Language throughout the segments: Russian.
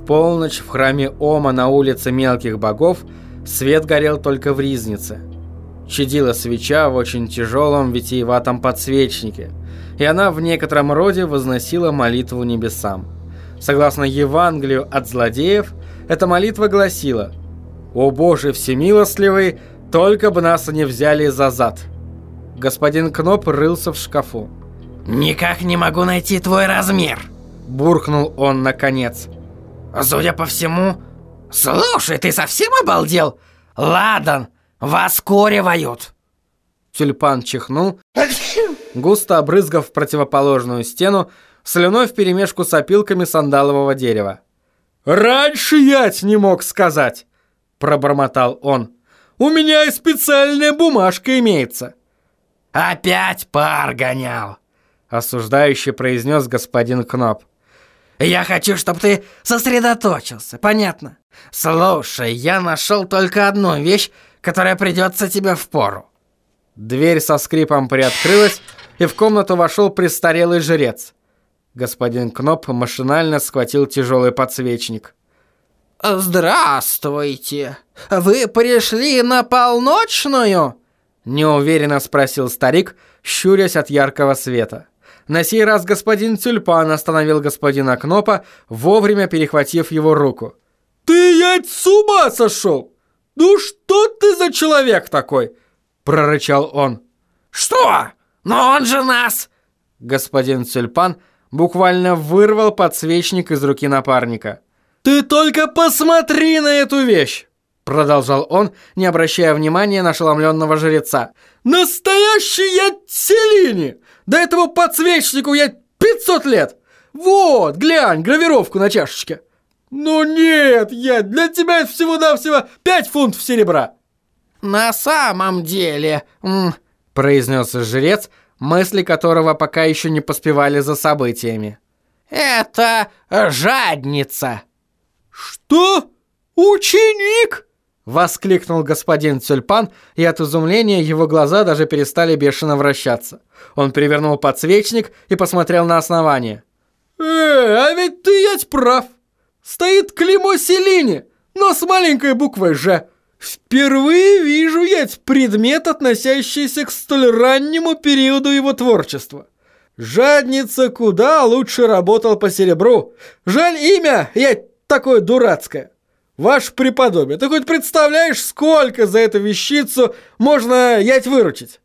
В полночь в храме Ома на улице Мелких Богов свет горел только в ризнице. Чадила свеча в очень тяжелом витиеватом подсвечнике, и она в некотором роде возносила молитву небесам. Согласно Евангелию от злодеев, эта молитва гласила «О Боже всемилостливый, только бы нас не взяли за зад». Господин Кноп рылся в шкафу. «Никак не могу найти твой размер», – буркнул он наконец. «Судя по всему...» «Слушай, ты совсем обалдел? Ладан, вас коревают!» Тюльпан чихнул, густо обрызгав противоположную стену, слюной вперемешку с опилками сандалового дерева. «Раньше я не мог сказать!» – пробормотал он. «У меня и специальная бумажка имеется!» «Опять пар гонял!» – осуждающе произнес господин Кноп. «Я хочу, чтобы ты сосредоточился, понятно? Слушай, я нашел только одну вещь, которая придется тебе в пору». Дверь со скрипом приоткрылась, и в комнату вошел престарелый жрец. Господин Кноп машинально схватил тяжелый подсвечник. «Здравствуйте! Вы пришли на полночную?» Неуверенно спросил старик, щурясь от яркого света. На сей раз господин Тюльпан остановил господина Кнопа, вовремя перехватив его руку. «Ты, ять, с ума сошел! Ну что ты за человек такой?» Прорычал он. «Что? Но он же нас...» Господин Тюльпан буквально вырвал подсвечник из руки напарника. «Ты только посмотри на эту вещь!» Продолжал он, не обращая внимания на ошеломленного жреца. «Настоящий я Селини! До этого подсвечнику я 500 лет! Вот, глянь, гравировку на чашечке!» «Ну нет, я для тебя это всего-навсего 5 фунтов серебра!» «На самом деле...» – произнес жрец, мысли которого пока еще не поспевали за событиями. «Это жадница!» «Что? Ученик?» Воскликнул господин Тюльпан, и от изумления его глаза даже перестали бешено вращаться. Он перевернул подсвечник и посмотрел на основание. «Э, а ведь ты ять прав! Стоит клеймо Селини, но с маленькой буквой «Ж». Впервые вижу ять предмет, относящийся к столь раннему периоду его творчества. Жадница куда лучше работал по серебру. Жаль имя, ять такое дурацкое. Ваш преподобие, ты хоть представляешь, сколько за эту вещицу можно ять выручить?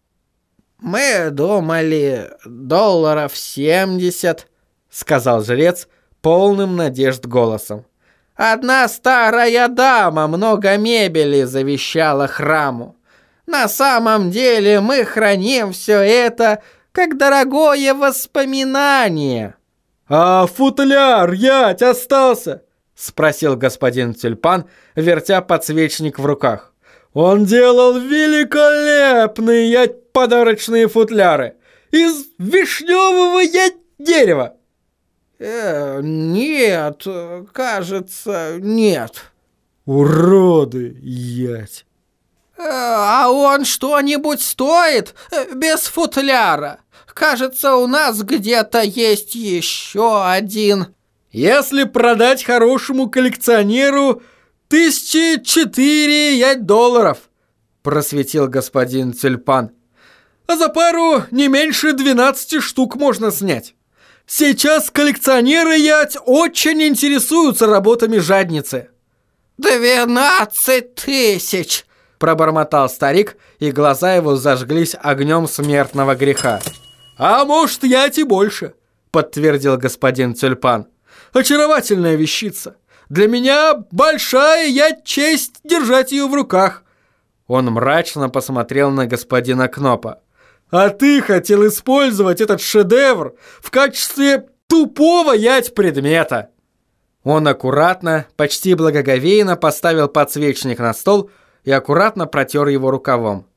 Мы думали, долларов семьдесят, сказал жрец полным надежд голосом. Одна старая дама много мебели завещала храму. На самом деле мы храним все это как дорогое воспоминание. А футляр, ять, остался. — спросил господин Тюльпан, вертя подсвечник в руках. «Он делал великолепные ять подарочные футляры из вишневого ять дерева!» «Э, нет, кажется, нет». «Уроды, ять!» э, «А он что-нибудь стоит э, без футляра? Кажется, у нас где-то есть еще один». Если продать хорошему коллекционеру тысячи четыре ять долларов, просветил господин Тюльпан. А за пару не меньше 12 штук можно снять. Сейчас коллекционеры ять очень интересуются работами жадницы. «Двенадцать тысяч!» – пробормотал старик, и глаза его зажглись огнем смертного греха. «А может, ять и больше», – подтвердил господин Тюльпан очаровательная вещица. Для меня большая я честь держать ее в руках». Он мрачно посмотрел на господина Кнопа. «А ты хотел использовать этот шедевр в качестве тупого ять предмета!» Он аккуратно, почти благоговейно поставил подсвечник на стол и аккуратно протер его рукавом.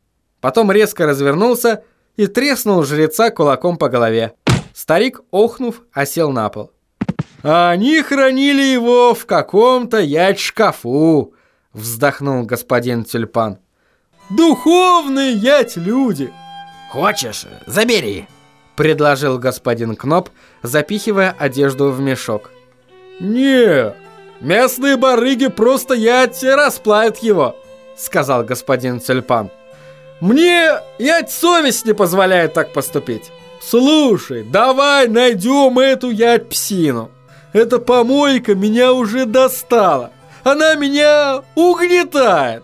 Потом резко развернулся и треснул жреца кулаком по голове. Старик, охнув, осел на пол. Они хранили его в каком-то ять-шкафу, вздохнул господин Тюльпан. Духовные ять люди. Хочешь, забери, предложил господин Кноп, запихивая одежду в мешок. Не, Местные барыги просто ять расплавят его, сказал господин Тюльпан. Мне ять совесть не позволяет так поступить. Слушай, давай найдем эту ять псину. Эта помойка меня уже достала. Она меня угнетает.